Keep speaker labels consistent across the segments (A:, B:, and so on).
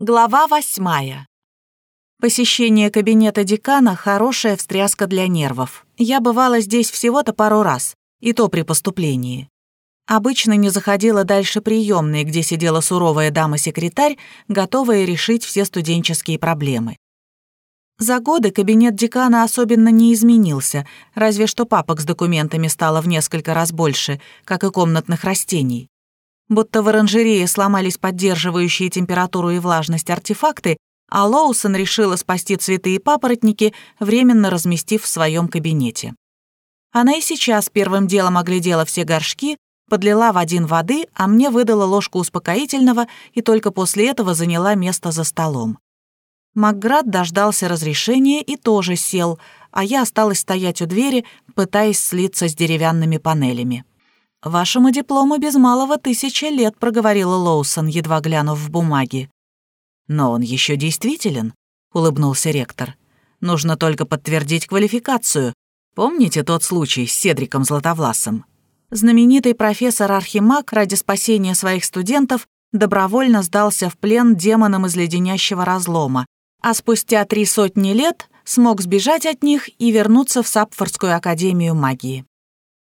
A: Глава восьмая. Посещение кабинета декана — хорошая встряска для нервов. Я бывала здесь всего-то пару раз, и то при поступлении. Обычно не заходила дальше приемной, где сидела суровая дама-секретарь, готовая решить все студенческие проблемы. За годы кабинет декана особенно не изменился, разве что папок с документами стало в несколько раз больше, как и комнатных растений будто в оранжерее сломались поддерживающие температуру и влажность артефакты, а Лоусон решила спасти цветы и папоротники, временно разместив в своем кабинете. Она и сейчас первым делом оглядела все горшки, подлила в один воды, а мне выдала ложку успокоительного и только после этого заняла место за столом. Макград дождался разрешения и тоже сел, а я осталась стоять у двери, пытаясь слиться с деревянными панелями. «Вашему диплому без малого тысяча лет», — проговорила Лоусон, едва глянув в бумаги. «Но он еще действителен», — улыбнулся ректор. «Нужно только подтвердить квалификацию. Помните тот случай с Седриком Златовласом?» Знаменитый профессор Архимаг ради спасения своих студентов добровольно сдался в плен демонам из леденящего разлома, а спустя три сотни лет смог сбежать от них и вернуться в Сапфордскую академию магии.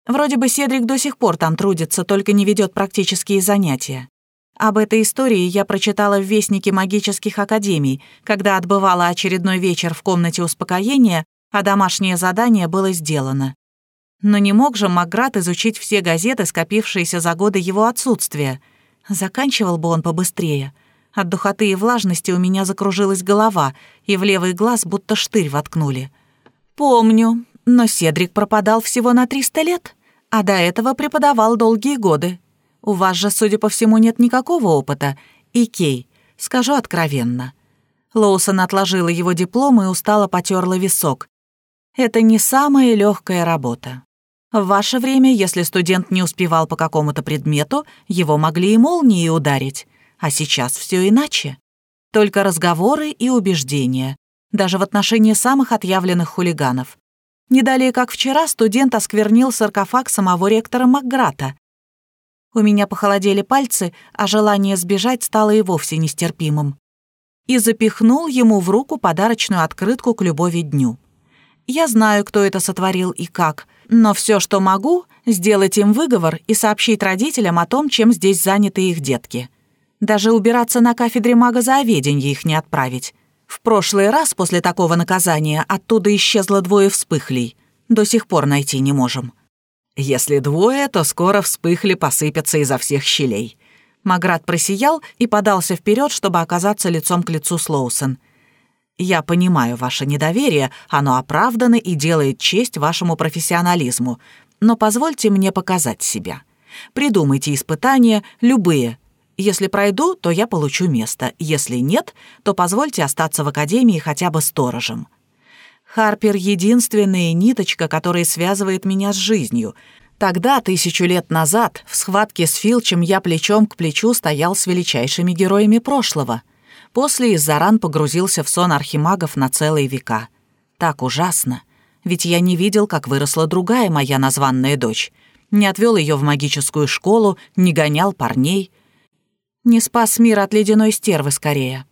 A: Вроде бы Седрик до сих пор там трудится, только не ведет практические занятия. Об этой истории я прочитала в Вестнике магических академий, когда отбывала очередной вечер в комнате успокоения, а домашнее задание было сделано. Но не мог же Макград изучить все газеты, скопившиеся за годы его отсутствия. Заканчивал бы он побыстрее. От духоты и влажности у меня закружилась голова, и в левый глаз будто штырь воткнули. «Помню, но Седрик пропадал всего на 300 лет а до этого преподавал долгие годы. У вас же, судя по всему, нет никакого опыта. И Кей, скажу откровенно». Лоусон отложила его диплом и устало потерла висок. «Это не самая легкая работа. В ваше время, если студент не успевал по какому-то предмету, его могли и молнией ударить. А сейчас все иначе. Только разговоры и убеждения, даже в отношении самых отъявленных хулиганов. Не далее, как вчера, студент осквернил саркофаг самого ректора Макграта. У меня похолодели пальцы, а желание сбежать стало и вовсе нестерпимым. И запихнул ему в руку подарочную открытку к любови дню. Я знаю, кто это сотворил и как, но все, что могу, сделать им выговор и сообщить родителям о том, чем здесь заняты их детки. Даже убираться на кафедре магозаоведения их не отправить. В прошлый раз после такого наказания оттуда исчезло двое вспыхлей. До сих пор найти не можем. Если двое, то скоро вспыхли посыпятся изо всех щелей. Маград просиял и подался вперед, чтобы оказаться лицом к лицу с Лоусон. «Я понимаю ваше недоверие, оно оправдано и делает честь вашему профессионализму, но позвольте мне показать себя. Придумайте испытания, любые, если пройду, то я получу место. Если нет, то позвольте остаться в академии хотя бы сторожем. Харпер — единственная ниточка, которая связывает меня с жизнью. Тогда, тысячу лет назад, в схватке с Филчем я плечом к плечу стоял с величайшими героями прошлого. После из-за ран погрузился в сон архимагов на целые века. Так ужасно. Ведь я не видел, как выросла другая моя названная дочь. Не отвел ее в магическую школу, не гонял парней — не спас мир от ледяной стервы скорее.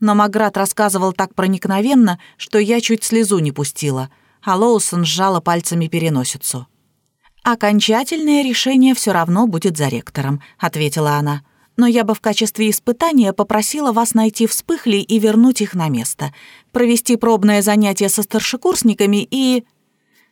A: Но Маград рассказывал так проникновенно, что я чуть слезу не пустила, а Лоусон сжала пальцами переносицу. «Окончательное решение все равно будет за ректором», — ответила она. «Но я бы в качестве испытания попросила вас найти вспыхли и вернуть их на место, провести пробное занятие со старшекурсниками и...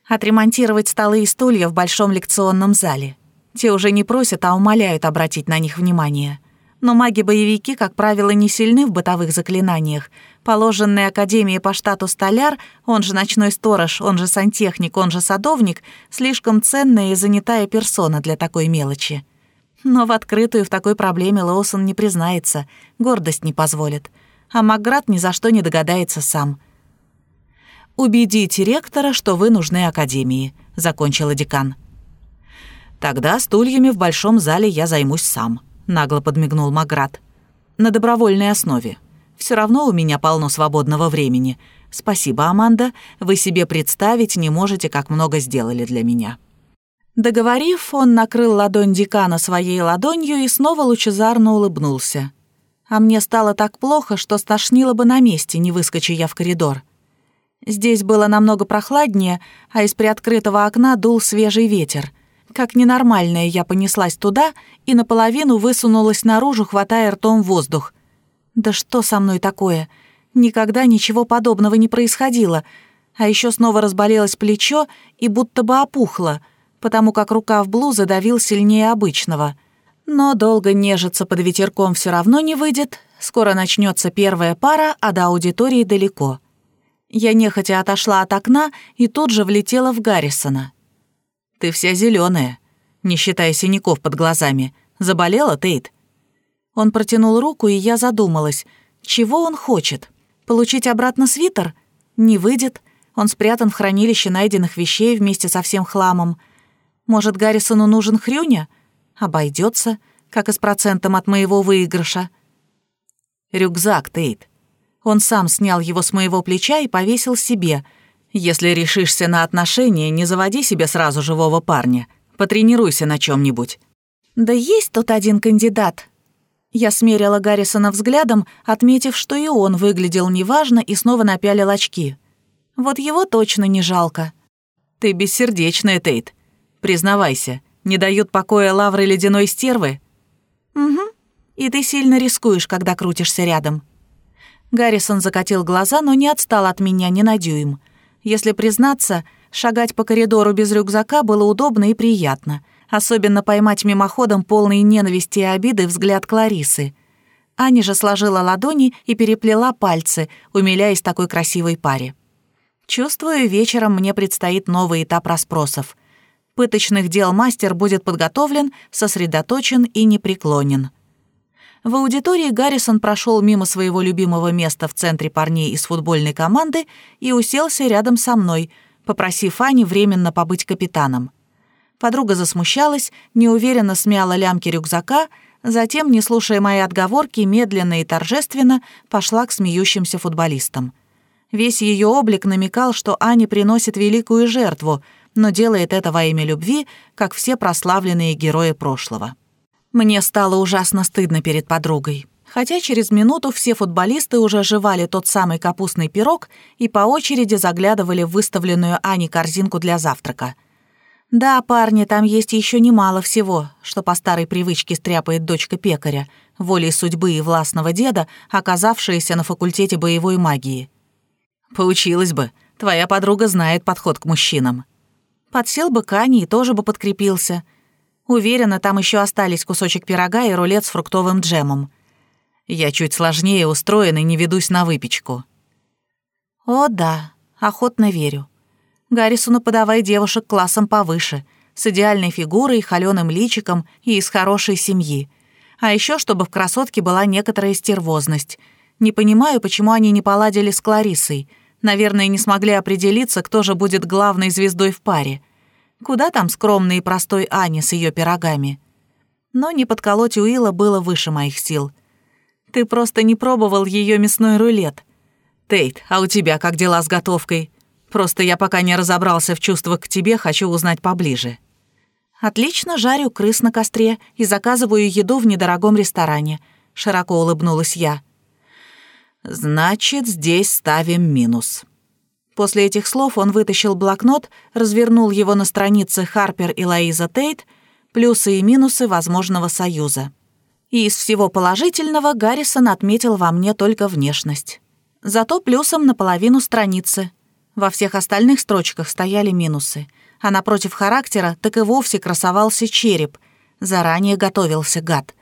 A: отремонтировать столы и стулья в большом лекционном зале. Те уже не просят, а умоляют обратить на них внимание но маги-боевики, как правило, не сильны в бытовых заклинаниях. Положенный Академией по штату столяр, он же ночной сторож, он же сантехник, он же садовник, слишком ценная и занятая персона для такой мелочи. Но в открытую в такой проблеме Лоусон не признается, гордость не позволит. А Макград ни за что не догадается сам. «Убедите ректора, что вы нужны Академии», — закончила декан. «Тогда стульями в большом зале я займусь сам», — нагло подмигнул Маград. «На добровольной основе. Все равно у меня полно свободного времени. Спасибо, Аманда. Вы себе представить не можете, как много сделали для меня». Договорив, он накрыл ладонь декана своей ладонью и снова лучезарно улыбнулся. А мне стало так плохо, что стошнило бы на месте, не выскочи я в коридор. Здесь было намного прохладнее, а из приоткрытого окна дул свежий ветер. Как ненормальная я понеслась туда и наполовину высунулась наружу, хватая ртом воздух. Да что со мной такое? Никогда ничего подобного не происходило. А еще снова разболелось плечо и будто бы опухло, потому как рука в блузы давил сильнее обычного. Но долго нежиться под ветерком все равно не выйдет. Скоро начнется первая пара, а до аудитории далеко. Я нехотя отошла от окна и тут же влетела в Гаррисона. «Ты вся зеленая, не считая синяков под глазами. Заболела, Тейт?» Он протянул руку, и я задумалась. Чего он хочет? Получить обратно свитер? Не выйдет. Он спрятан в хранилище найденных вещей вместе со всем хламом. Может, Гаррисону нужен хрюня? Обойдется, как и с процентом от моего выигрыша. Рюкзак, Тейт. Он сам снял его с моего плеча и повесил себе. «Если решишься на отношения, не заводи себе сразу живого парня. Потренируйся на чем нибудь «Да есть тут один кандидат». Я смерила Гаррисона взглядом, отметив, что и он выглядел неважно, и снова напялил очки. Вот его точно не жалко. «Ты бессердечная, Тейт. Признавайся, не дают покоя лавры ледяной стервы?» «Угу. И ты сильно рискуешь, когда крутишься рядом». Гаррисон закатил глаза, но не отстал от меня ни на дюйм. Если признаться, шагать по коридору без рюкзака было удобно и приятно, особенно поймать мимоходом полный ненависти и обиды взгляд Кларисы. Аня же сложила ладони и переплела пальцы, умиляясь такой красивой паре. Чувствую, вечером мне предстоит новый этап расспросов. Пыточных дел мастер будет подготовлен, сосредоточен и непреклонен. В аудитории Гаррисон прошел мимо своего любимого места в центре парней из футбольной команды и уселся рядом со мной, попросив Ани временно побыть капитаном. Подруга засмущалась, неуверенно смяла лямки рюкзака, затем, не слушая мои отговорки, медленно и торжественно пошла к смеющимся футболистам. Весь ее облик намекал, что Аня приносит великую жертву, но делает это во имя любви, как все прославленные герои прошлого. Мне стало ужасно стыдно перед подругой. Хотя через минуту все футболисты уже жевали тот самый капустный пирог и по очереди заглядывали в выставленную Ани корзинку для завтрака. Да, парни, там есть еще немало всего, что по старой привычке стряпает дочка пекаря, волей судьбы и властного деда, оказавшаяся на факультете боевой магии. Поучилась бы, твоя подруга знает подход к мужчинам. Подсел бы к Ане и тоже бы подкрепился — Уверена, там еще остались кусочек пирога и рулет с фруктовым джемом. Я чуть сложнее устроен и не ведусь на выпечку. О, да, охотно верю. Гаррисону подавай девушек классом повыше, с идеальной фигурой, холёным личиком и из хорошей семьи. А еще чтобы в красотке была некоторая стервозность. Не понимаю, почему они не поладили с Кларисой. Наверное, не смогли определиться, кто же будет главной звездой в паре — Куда там скромной и простой Ане с ее пирогами? Но не подколоть Уилла было выше моих сил. Ты просто не пробовал ее мясной рулет. Тейт, а у тебя как дела с готовкой? Просто я пока не разобрался в чувствах к тебе, хочу узнать поближе. Отлично жарю крыс на костре и заказываю еду в недорогом ресторане. Широко улыбнулась я. Значит, здесь ставим минус. После этих слов он вытащил блокнот, развернул его на странице Харпер и Лоиза Тейт, плюсы и минусы возможного союза. И из всего положительного Гаррисон отметил во мне только внешность. Зато плюсом наполовину страницы. Во всех остальных строчках стояли минусы. А напротив характера так и вовсе красовался череп. Заранее готовился гад.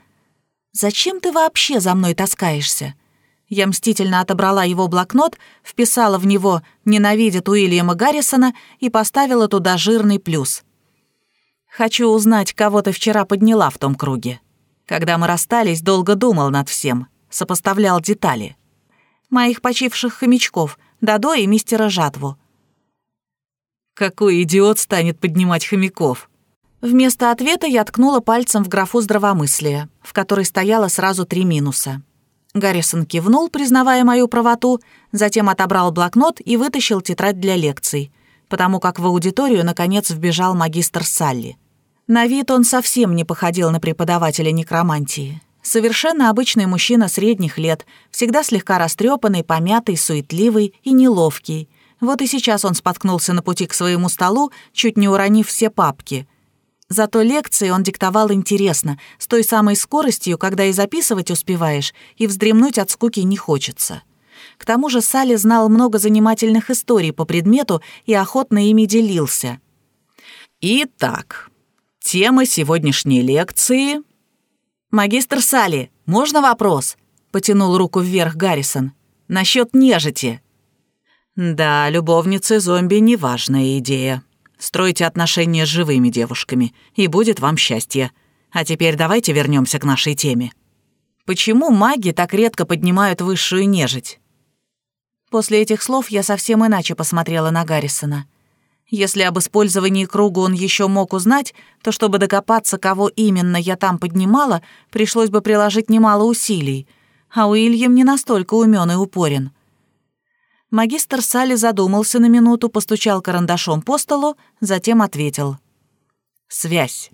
A: «Зачем ты вообще за мной таскаешься?» Я мстительно отобрала его блокнот, вписала в него «Ненавидит Уильяма Гаррисона» и поставила туда жирный плюс. «Хочу узнать, кого ты вчера подняла в том круге. Когда мы расстались, долго думал над всем, сопоставлял детали. Моих почивших хомячков, Дадо и мистера Жатву. «Какой идиот станет поднимать хомяков?» Вместо ответа я ткнула пальцем в графу здравомыслия, в которой стояло сразу три минуса. Гаррисон кивнул, признавая мою правоту, затем отобрал блокнот и вытащил тетрадь для лекций, потому как в аудиторию, наконец, вбежал магистр Салли. На вид он совсем не походил на преподавателя некромантии. Совершенно обычный мужчина средних лет, всегда слегка растрепанный, помятый, суетливый и неловкий. Вот и сейчас он споткнулся на пути к своему столу, чуть не уронив все папки. Зато лекции он диктовал интересно, с той самой скоростью, когда и записывать успеваешь, и вздремнуть от скуки не хочется. К тому же Салли знал много занимательных историй по предмету и охотно ими делился.
B: «Итак, тема сегодняшней лекции...»
A: «Магистр Салли, можно вопрос?» — потянул руку вверх Гаррисон. «Насчет нежити».
B: «Да, любовницы зомби — неважная идея. Стройте отношения с живыми девушками, и будет вам счастье. А теперь давайте вернемся к нашей теме».
A: «Почему маги так редко поднимают высшую нежить?» После этих слов я совсем иначе посмотрела на Гаррисона. Если об использовании круга он еще мог узнать, то чтобы докопаться, кого именно я там поднимала, пришлось бы приложить немало усилий, а Уильям не настолько умен и упорен. Магистр Салли задумался на минуту, постучал карандашом по столу, затем ответил.
B: «Связь.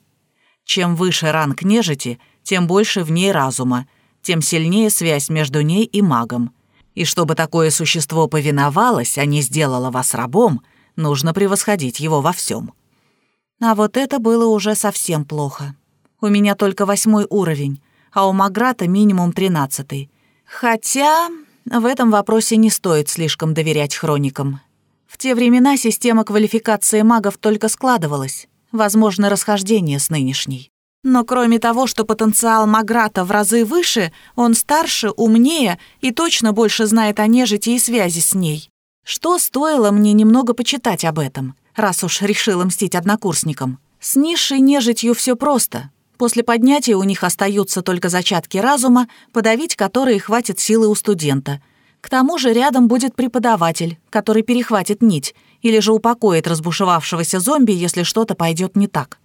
B: Чем выше ранг нежити, тем больше в ней разума, тем сильнее связь между ней и магом. И чтобы такое существо повиновалось, а не сделало вас рабом — Нужно превосходить его во всем.
A: А вот это было уже совсем плохо. У меня только восьмой уровень, а у Маграта минимум тринадцатый. Хотя в этом вопросе не стоит слишком доверять хроникам. В те времена система квалификации магов только складывалась, возможно, расхождение с нынешней. Но кроме того, что потенциал Маграта в разы выше, он старше, умнее и точно больше знает о нежити и связи с ней. Что стоило мне немного почитать об этом, раз уж решила мстить однокурсникам? С низшей нежитью все просто. После поднятия у них остаются только зачатки разума, подавить которые хватит силы у студента. К тому же рядом будет преподаватель, который перехватит нить или же упокоит разбушевавшегося зомби, если что-то пойдет не так.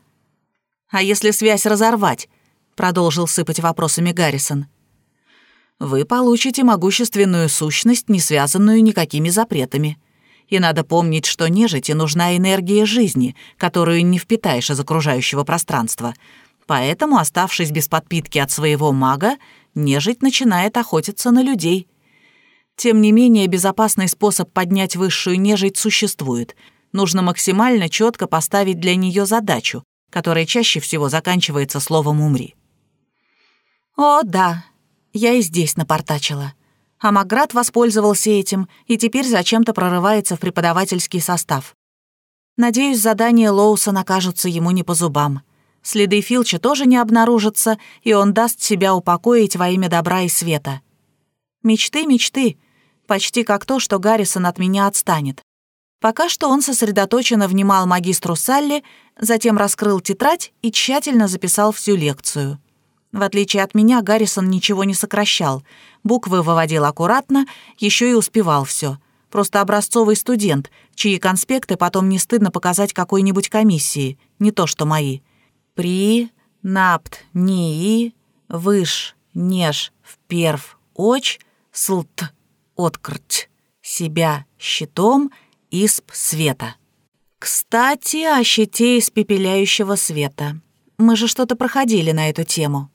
A: «А если связь разорвать?» — продолжил сыпать вопросами Гаррисон
B: вы получите могущественную сущность, не связанную никакими запретами. И надо помнить, что нежити нужна энергия жизни, которую не впитаешь из окружающего пространства. Поэтому, оставшись без подпитки от своего мага, нежить начинает охотиться на людей. Тем не менее, безопасный способ поднять высшую нежить существует. Нужно максимально четко поставить для нее задачу, которая чаще всего заканчивается словом «умри».
A: «О, да, я и здесь напортачила. А Маград воспользовался этим и теперь зачем-то прорывается в преподавательский состав. Надеюсь, задания Лоусона окажутся ему не по зубам. Следы Филча тоже не обнаружатся, и он даст себя упокоить во имя добра и света. Мечты, мечты. Почти как то, что Гаррисон от меня отстанет. Пока что он сосредоточенно внимал магистру Салли, затем раскрыл тетрадь и тщательно записал всю лекцию. В отличие от меня, Гаррисон ничего не сокращал. Буквы выводил аккуратно, еще и успевал все. Просто образцовый студент, чьи конспекты потом не стыдно показать какой-нибудь комиссии, не то что мои. При, напт, НИИ, выш, неж, вперв, оч, слт, открть, себя щитом, исп света. Кстати, о щите испепеляющего света. Мы же что-то проходили на эту тему.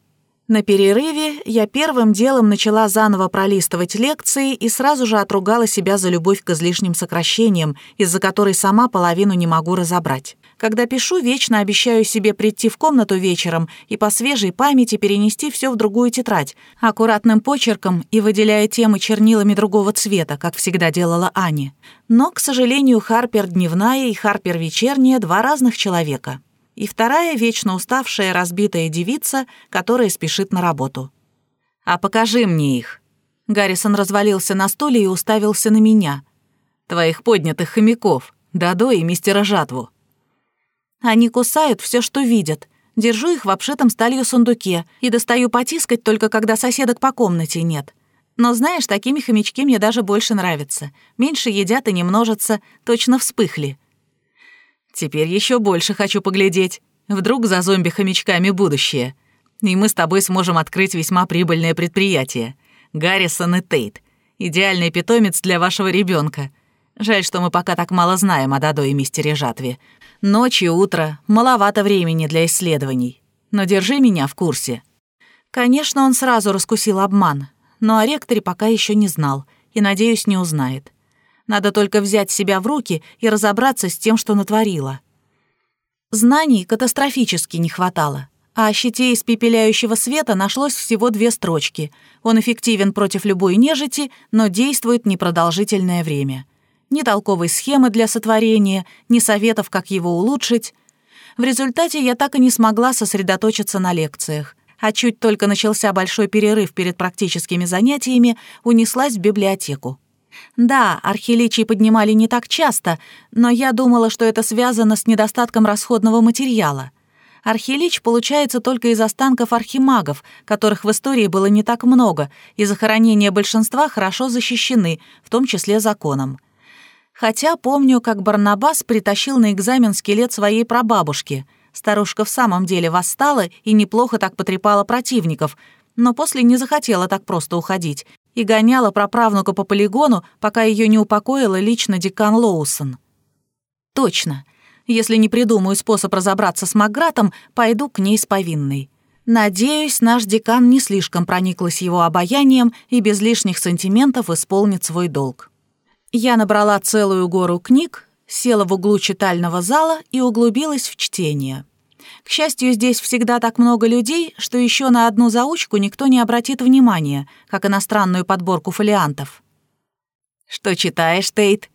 A: На перерыве я первым делом начала заново пролистывать лекции и сразу же отругала себя за любовь к излишним сокращениям, из-за которой сама половину не могу разобрать. Когда пишу, вечно обещаю себе прийти в комнату вечером и по свежей памяти перенести все в другую тетрадь, аккуратным почерком и выделяя темы чернилами другого цвета, как всегда делала Аня. Но, к сожалению, Харпер дневная и Харпер вечерняя — два разных человека и вторая — вечно уставшая разбитая девица, которая спешит на работу. «А покажи мне их». Гаррисон развалился на стуле и уставился на меня. «Твоих поднятых хомяков, Дадо и мистера Жатву». Они кусают все, что видят. Держу их в обшитом сталью сундуке и достаю потискать только когда соседок по комнате нет. Но знаешь, такими хомячки мне даже больше нравятся. Меньше едят и не множатся, точно вспыхли. Теперь еще больше хочу поглядеть. Вдруг за зомби-хомячками будущее. И мы с тобой сможем открыть весьма прибыльное предприятие. Гаррисон и Тейт. Идеальный питомец для вашего ребенка. Жаль, что мы пока так мало знаем о Дадо и мистере Жатве. Ночь и утро — маловато времени для исследований. Но держи меня в курсе. Конечно, он сразу раскусил обман, но о ректоре пока еще не знал и, надеюсь, не узнает. Надо только взять себя в руки и разобраться с тем, что натворила. Знаний катастрофически не хватало, а о щите испепеляющего света нашлось всего две строчки. Он эффективен против любой нежити, но действует непродолжительное время. Ни толковой схемы для сотворения, ни советов, как его улучшить. В результате я так и не смогла сосредоточиться на лекциях а чуть только начался большой перерыв перед практическими занятиями, унеслась в библиотеку. Да, архиличий поднимали не так часто, но я думала, что это связано с недостатком расходного материала. Архилич получается только из останков архимагов, которых в истории было не так много, и захоронения большинства хорошо защищены, в том числе законом. Хотя помню, как Барнабас притащил на экзамен скелет своей прабабушки — Старушка в самом деле восстала и неплохо так потрепала противников, но после не захотела так просто уходить и гоняла праправнука по полигону, пока ее не упокоила лично декан Лоусон. Точно. Если не придумаю способ разобраться с Макгратом, пойду к ней с повинной. Надеюсь, наш декан не слишком прониклась его обаянием и без лишних сантиментов исполнит свой долг. Я набрала целую гору книг, села в углу читального зала и углубилась в чтение. К счастью, здесь всегда так много людей, что еще на одну заучку никто не обратит внимания, как иностранную подборку фолиантов. «Что читаешь, Тейт?»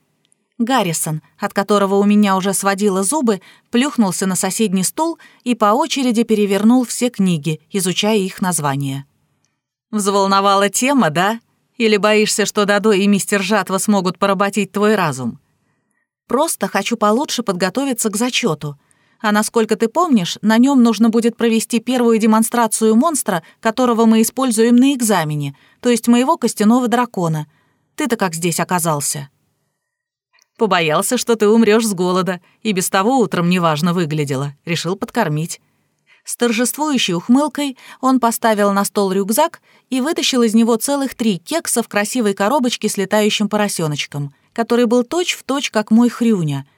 A: Гаррисон, от которого у меня уже сводило зубы, плюхнулся на соседний стул и по очереди перевернул все книги, изучая их названия. «Взволновала тема, да? Или боишься, что Дадо и мистер Жатва смогут поработить твой разум?» «Просто хочу получше подготовиться к зачету. А насколько ты помнишь, на нем нужно будет провести первую демонстрацию монстра, которого мы используем на экзамене, то есть моего костяного дракона. Ты-то как здесь оказался?» «Побоялся, что ты умрешь с голода, и без того утром неважно выглядела. Решил подкормить». С торжествующей ухмылкой он поставил на стол рюкзак и вытащил из него целых три кекса в красивой коробочке с летающим поросеночком, который был точь-в-точь, точь, как мой хрюня —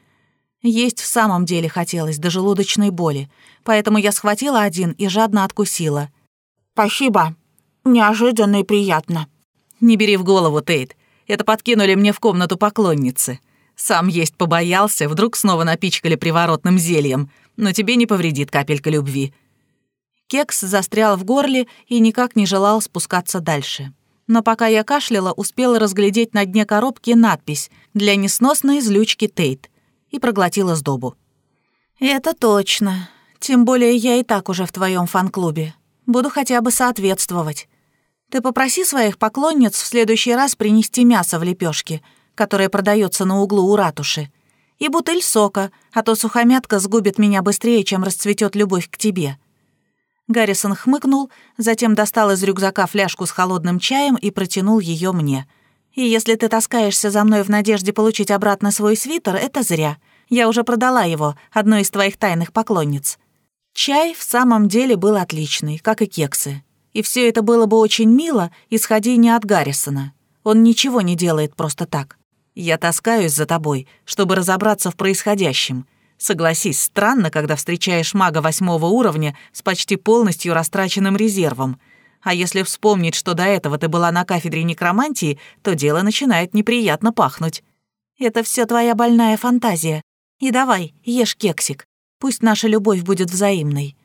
A: есть в самом деле хотелось до желудочной боли, поэтому я схватила один и жадно откусила.
B: «Спасибо. Неожиданно и приятно».
A: «Не бери в голову, Тейт. Это подкинули мне в комнату поклонницы. Сам есть побоялся, вдруг снова напичкали приворотным зельем, но тебе не повредит капелька любви». Кекс застрял в горле и никак не желал спускаться дальше. Но пока я кашляла, успела разглядеть на дне коробки надпись «Для несносной злючки Тейт» и проглотила сдобу. «Это точно. Тем более я и так уже в твоем фан-клубе. Буду хотя бы соответствовать. Ты попроси своих поклонниц в следующий раз принести мясо в лепешке, которое продается на углу у ратуши, и бутыль сока, а то сухомятка сгубит меня быстрее, чем расцветет любовь к тебе». Гаррисон хмыкнул, затем достал из рюкзака фляжку с холодным чаем и протянул ее мне — и если ты таскаешься за мной в надежде получить обратно свой свитер, это зря. Я уже продала его, одной из твоих тайных поклонниц. Чай в самом деле был отличный, как и кексы. И все это было бы очень мило, исходя не от Гаррисона. Он ничего не делает просто так. Я таскаюсь за тобой, чтобы разобраться в происходящем. Согласись, странно, когда встречаешь мага восьмого уровня с почти полностью растраченным резервом — а если вспомнить, что до этого ты была на кафедре некромантии, то дело начинает неприятно пахнуть. Это все твоя больная фантазия. И давай, ешь кексик. Пусть наша любовь будет взаимной».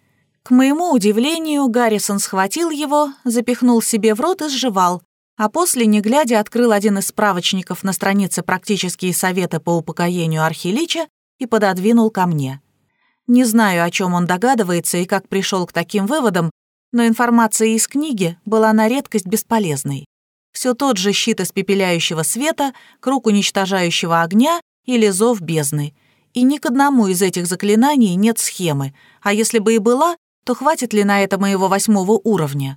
A: К моему удивлению, Гаррисон схватил его, запихнул себе в рот и сживал, а после, не глядя, открыл один из справочников на странице «Практические советы по упокоению архилича» и пододвинул ко мне. Не знаю, о чем он догадывается и как пришел к таким выводам, но информация из книги была на редкость бесполезной. Все тот же щит испепеляющего света, круг уничтожающего огня или зов бездны. И ни к одному из этих заклинаний нет схемы, а если бы и была, то хватит ли на это моего восьмого уровня?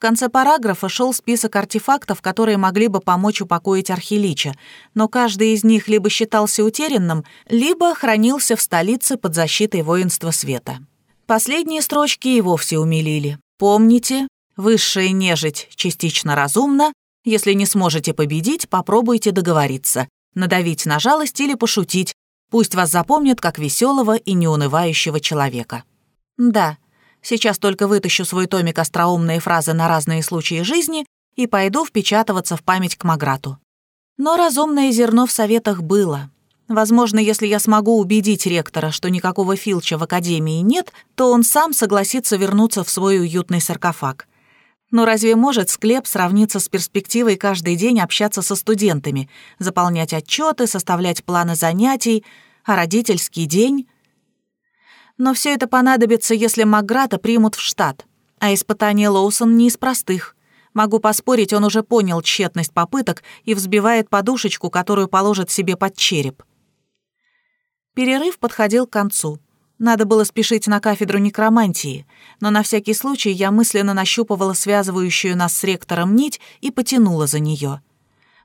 A: В конце параграфа шел список артефактов, которые могли бы помочь упокоить Архилича, но каждый из них либо считался утерянным, либо хранился в столице под защитой воинства света. Последние строчки и вовсе умилили. Помните, высшая нежить частично разумна, если не сможете победить, попробуйте договориться, надавить на жалость или пошутить, пусть вас запомнят как веселого и неунывающего человека. Да, Сейчас только вытащу свой томик остроумные фразы на разные случаи жизни и пойду впечатываться в память к Маграту. Но разумное зерно в советах было. Возможно, если я смогу убедить ректора, что никакого Филча в академии нет, то он сам согласится вернуться в свой уютный саркофаг. Но разве может склеп сравниться с перспективой каждый день общаться со студентами, заполнять отчеты, составлять планы занятий, а родительский день? Но все это понадобится, если Макграта примут в штат. А испытание Лоусон не из простых. Могу поспорить, он уже понял тщетность попыток и взбивает подушечку, которую положит себе под череп. Перерыв подходил к концу. Надо было спешить на кафедру некромантии, но на всякий случай я мысленно нащупывала связывающую нас с ректором нить и потянула за нее.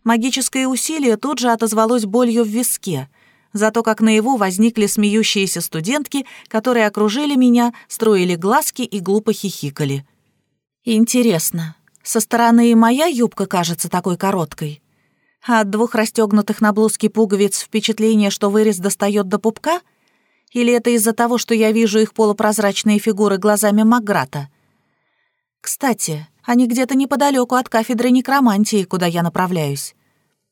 A: Магическое усилие тут же отозвалось болью в виске — Зато как наяву возникли смеющиеся студентки, которые окружили меня, строили глазки и глупо хихикали. Интересно, со стороны и моя юбка кажется такой короткой? А от двух расстегнутых на блузке пуговиц впечатление, что вырез достает до пупка? Или это из-за того, что я вижу их полупрозрачные фигуры глазами Макграта? Кстати, они где-то неподалеку от кафедры некромантии, куда я направляюсь.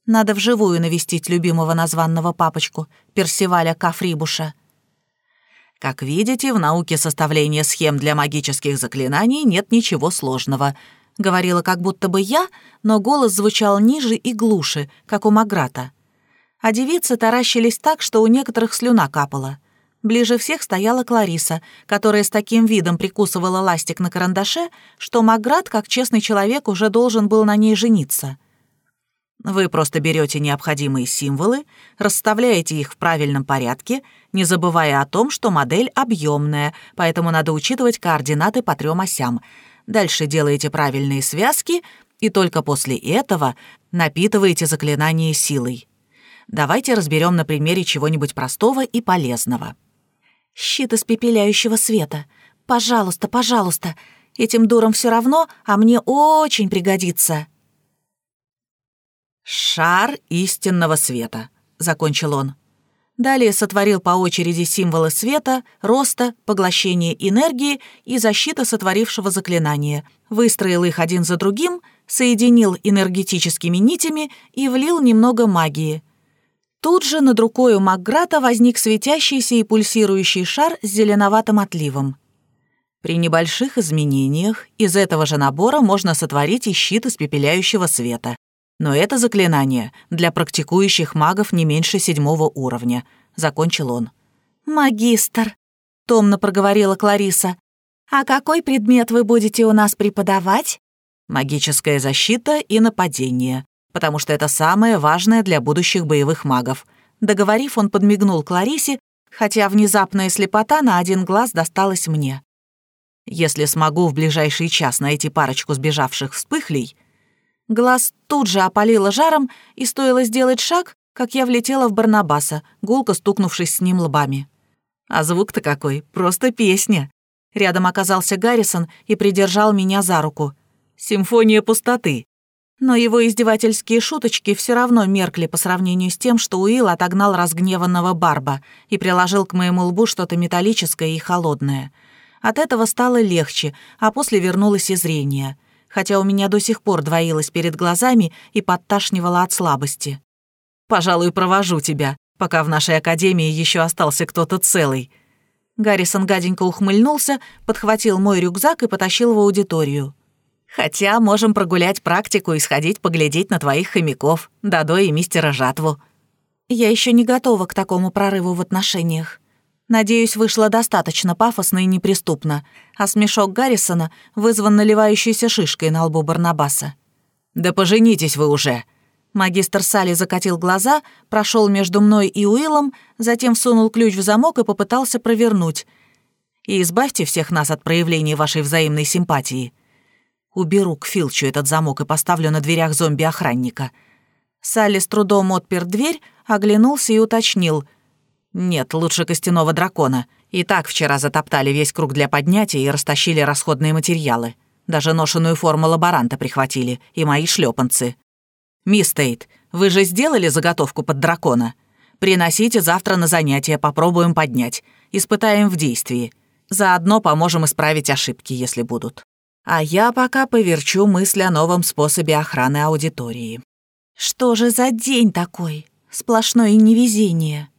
A: Надо вживую навестить любимого названного папочку, Персиваля Кафрибуша.
B: Как видите, в науке составления схем для магических заклинаний нет ничего сложного. Говорила как будто бы я, но голос звучал ниже и глуше, как у Маграта. А девицы таращились так, что у некоторых слюна капала. Ближе всех стояла Клариса, которая с таким видом прикусывала ластик на карандаше, что Маград, как честный человек, уже должен был на ней жениться. Вы просто берете необходимые символы, расставляете их в правильном порядке, не забывая о том, что модель объемная, поэтому надо учитывать координаты по трем осям. Дальше делаете правильные связки, и только после этого напитываете заклинание силой. Давайте разберем на примере чего-нибудь простого и полезного.
A: «Щит испепеляющего света. Пожалуйста, пожалуйста. Этим дурам все равно, а мне очень пригодится».
B: «Шар истинного света», — закончил он. Далее сотворил по очереди символы света, роста, поглощения энергии и защиты сотворившего заклинания, выстроил их один за другим, соединил энергетическими нитями и влил немного магии. Тут же над рукой у Макграта возник светящийся и пульсирующий шар с зеленоватым отливом. При небольших изменениях из этого же набора можно сотворить и щит испепеляющего света, но это заклинание для практикующих магов не меньше седьмого уровня», — закончил он.
A: «Магистр», — томно проговорила Клариса. «А какой предмет вы будете у нас преподавать?»
B: «Магическая защита и нападение, потому что это самое важное для будущих боевых магов». Договорив, он подмигнул Кларисе, хотя внезапная слепота на один глаз досталась мне. «Если смогу в ближайший час найти парочку сбежавших вспыхлей, Глаз тут же опалило жаром, и стоило сделать шаг, как я влетела в Барнабаса, гулко стукнувшись с ним лбами. А звук-то какой, просто песня. Рядом оказался Гаррисон и придержал меня за руку. «Симфония пустоты». Но его издевательские шуточки все равно меркли по сравнению с тем, что Уилл отогнал разгневанного Барба и приложил к моему лбу что-то металлическое и холодное. От этого стало легче, а после вернулось и зрение — хотя у меня до сих пор двоилось перед глазами и подташнивало от слабости. «Пожалуй, провожу тебя, пока в нашей академии еще остался кто-то целый». Гаррисон гаденько ухмыльнулся, подхватил мой рюкзак и потащил в аудиторию. «Хотя можем прогулять практику и сходить поглядеть на твоих хомяков, Дадо и мистера Жатву». Я еще не готова к такому прорыву в отношениях. Надеюсь, вышло достаточно пафосно и неприступно, а смешок Гаррисона вызван наливающейся шишкой на лбу Барнабаса. «Да поженитесь вы уже!» Магистр Салли закатил глаза, прошел между мной и Уиллом, затем всунул ключ в замок и попытался провернуть. «И избавьте всех нас от проявления вашей взаимной симпатии. Уберу к Филчу этот замок и поставлю на дверях зомби-охранника». Салли с трудом отпер дверь, оглянулся и уточнил. «Нет, лучше костяного дракона. И так вчера затоптали весь круг для поднятия и растащили расходные материалы. Даже ношеную форму лаборанта прихватили, и мои шлепанцы. «Мисс Тейт, вы же сделали заготовку под дракона? Приносите завтра на занятия, попробуем поднять. Испытаем в действии. Заодно поможем исправить ошибки, если будут. А я пока поверчу мысль о новом способе охраны аудитории.
A: Что же за день такой? Сплошное невезение.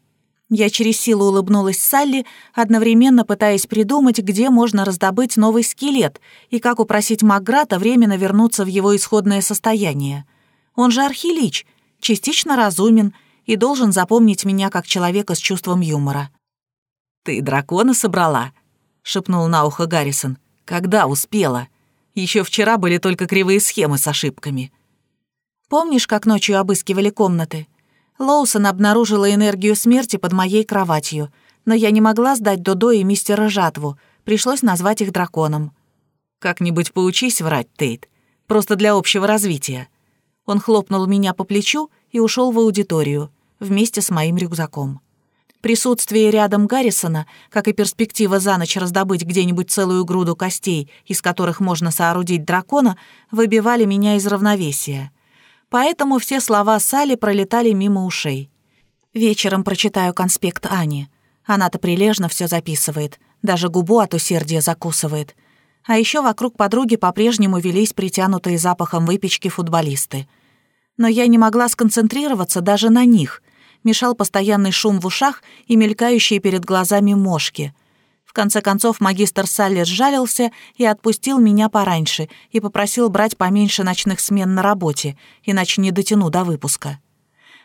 A: Я через силу улыбнулась Салли, одновременно пытаясь придумать, где можно раздобыть новый скелет и как упросить Макграта временно вернуться в его исходное состояние. Он же архилич, частично разумен и должен запомнить меня как человека с чувством юмора.
B: «Ты дракона собрала?» — шепнул на ухо Гаррисон. «Когда успела? Еще вчера были только кривые схемы с ошибками».
A: «Помнишь, как ночью обыскивали комнаты?» Лоусон обнаружила энергию смерти под моей кроватью, но я не могла сдать Додо и мистера Жатву, пришлось назвать их драконом.
B: «Как-нибудь поучись врать, Тейт, просто для общего развития».
A: Он хлопнул меня по плечу и ушел в аудиторию вместе с моим рюкзаком. Присутствие рядом Гаррисона, как и перспектива за ночь раздобыть где-нибудь целую груду костей, из которых можно соорудить дракона, выбивали меня из равновесия поэтому все слова Сали пролетали мимо ушей. Вечером прочитаю конспект Ани. Она-то прилежно все записывает, даже губу от усердия закусывает. А еще вокруг подруги по-прежнему велись притянутые запахом выпечки футболисты. Но я не могла сконцентрироваться даже на них. Мешал постоянный шум в ушах и мелькающие перед глазами мошки — конце концов, магистр Салли сжалился и отпустил меня пораньше и попросил брать поменьше ночных смен на работе, иначе не дотяну до выпуска.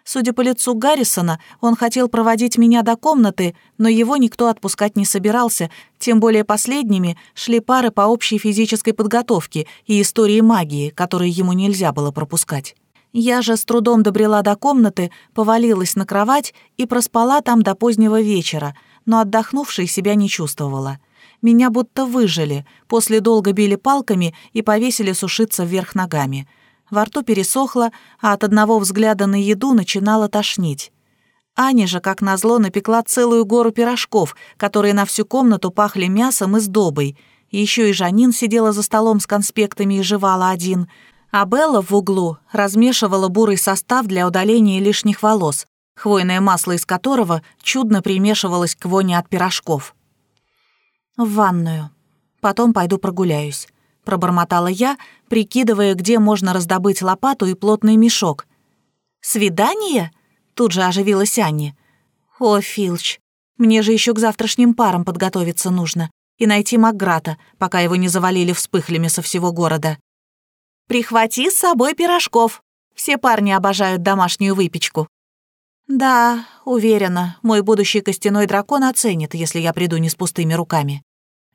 A: Судя по лицу Гаррисона, он хотел проводить меня до комнаты, но его никто отпускать не собирался, тем более последними шли пары по общей физической подготовке и истории магии, которые ему нельзя было пропускать. Я же с трудом добрела до комнаты, повалилась на кровать и проспала там до позднего вечера — но отдохнувшей себя не чувствовала. Меня будто выжили, после долго били палками и повесили сушиться вверх ногами. Во рту пересохло, а от одного взгляда на еду начинало тошнить. Аня же, как назло, напекла целую гору пирожков, которые на всю комнату пахли мясом и сдобой. Еще и Жанин сидела за столом с конспектами и жевала один. А Белла в углу размешивала бурый состав для удаления лишних волос, хвойное масло из которого чудно примешивалось к воне от пирожков. «В ванную. Потом пойду прогуляюсь», — пробормотала я, прикидывая, где можно раздобыть лопату и плотный мешок. «Свидание?» — тут же оживилась Анни. «О, Филч, мне же еще к завтрашним парам подготовиться нужно и найти Макграта, пока его не завалили вспыхлями со всего города. Прихвати с собой пирожков. Все парни обожают домашнюю выпечку», «Да, уверена, мой будущий костяной дракон оценит, если я приду не с пустыми руками».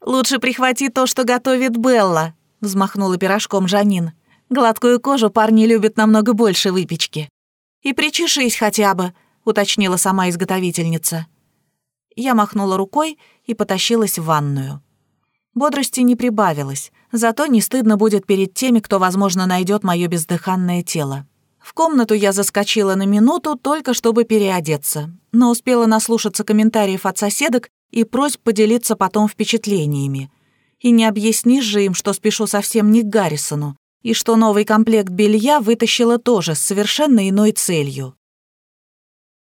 A: «Лучше прихвати то, что готовит Белла», — взмахнула пирожком Жанин. «Гладкую кожу парни любят намного больше выпечки». «И причешись хотя бы», — уточнила сама изготовительница. Я махнула рукой и потащилась в ванную. Бодрости не прибавилось, зато не стыдно будет перед теми, кто, возможно, найдет мое бездыханное тело. В комнату я заскочила на минуту, только чтобы переодеться, но успела наслушаться комментариев от соседок и просьб поделиться потом впечатлениями. И не объяснишь же им, что спешу совсем не к Гаррисону, и что новый комплект белья вытащила тоже с совершенно иной целью.